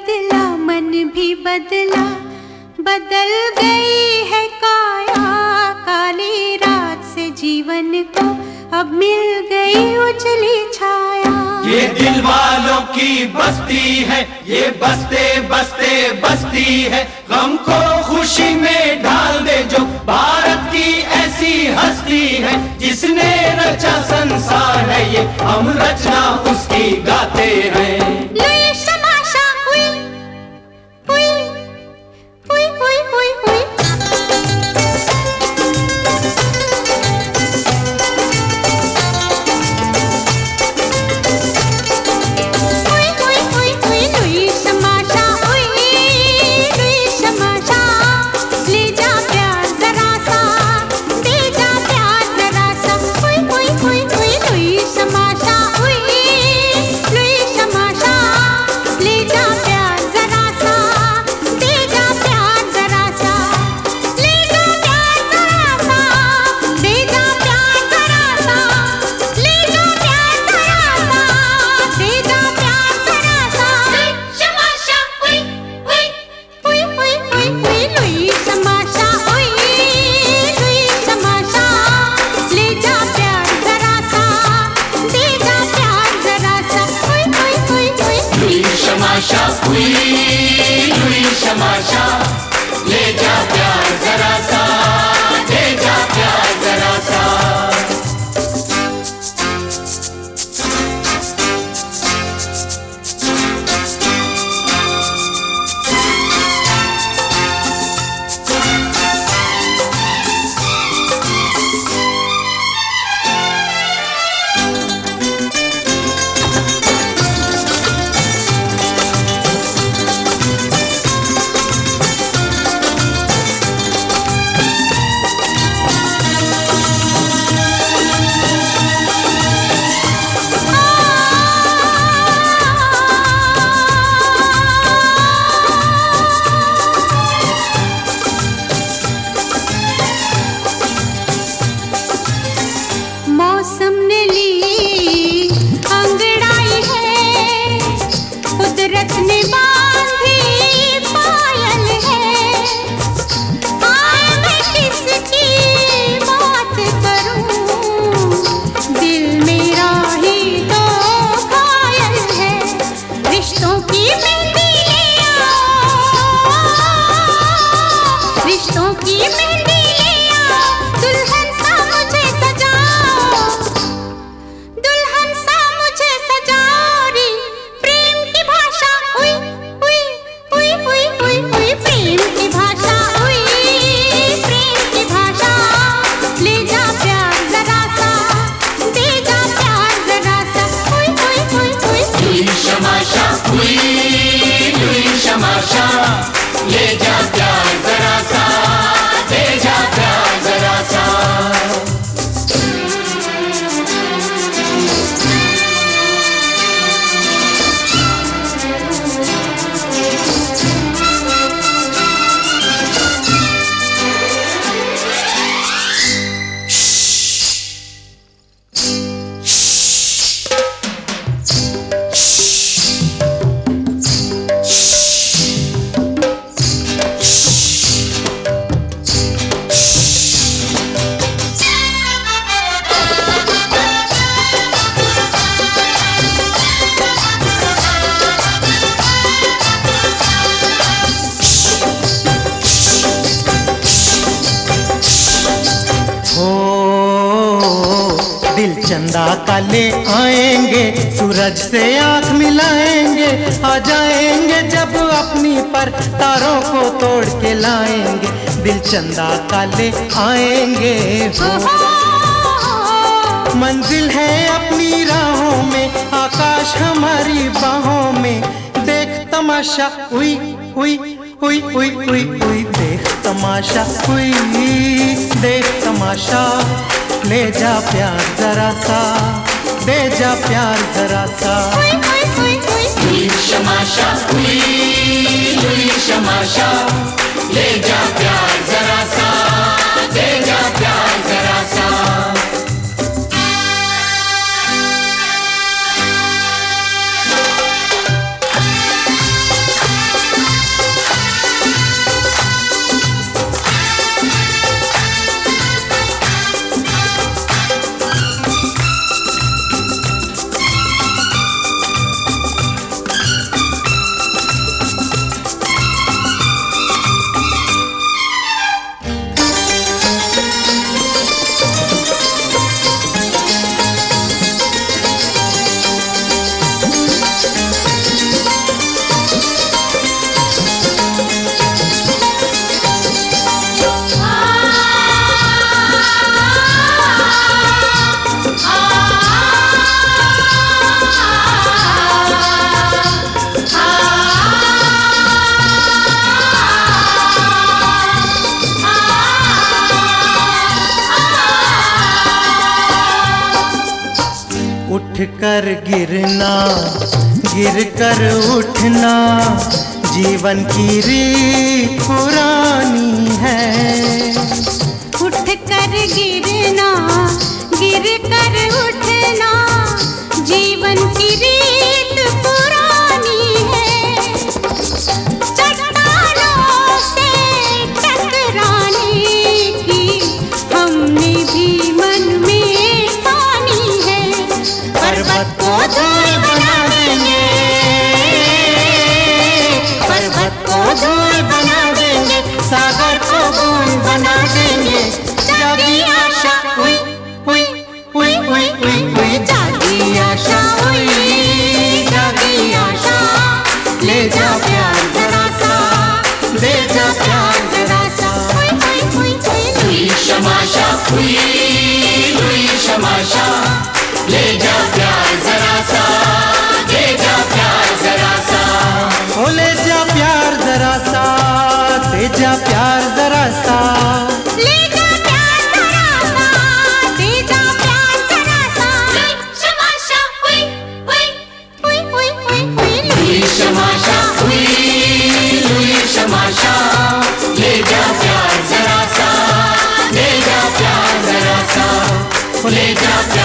बदला, मन भी बदला। बदल गई है काया, काली रात से जीवन को। अब मिल गई उजली छाया। ये दिल वालों की बस्ती है, ये बसते बसते, बस्ती है। गम को खुशी में ढाल दे जो भारत चंदा काले आएँगे, सूरज से आँख मिलाएँगे, आ जाएँगे जब अपनी पर तारों को तोड़ के लाएँगे। दिल चंदा काले आएँगे। हो मंजिल है अपनी राहों में, आकाश हमारी बाहों में। देख तमाशा हुई हुई हुई हुई हुई हुई देख तमाशा हुई देख तमाशा। ले जा प्यार जरा सा दे जा प्यार जरा सा। शमाशा ले जा प्यार जरा उठ कर गिरना, गिर कर उठना, जीवन की रीत पुरानी है। उठ कर गिरना, गिर कर उठना पर्वत को बना देंगे पर्वत बना देंगे सागर बना देंगे जागी जा प्यार जरा ले जा प्यार जरा सा हुई हुई ले जा प्यार जरा सा ले जा प्यार जरा सा। ओ ले जा प्यार जरा सा दे जा प्यार जरा सा। ले जा प्यार जरा सा प्यार जरा सा शमाशा हुई हुई शमाशा। ले जा प्यार जरा सा ले जा प्यार जरा सा। ले जा प्यार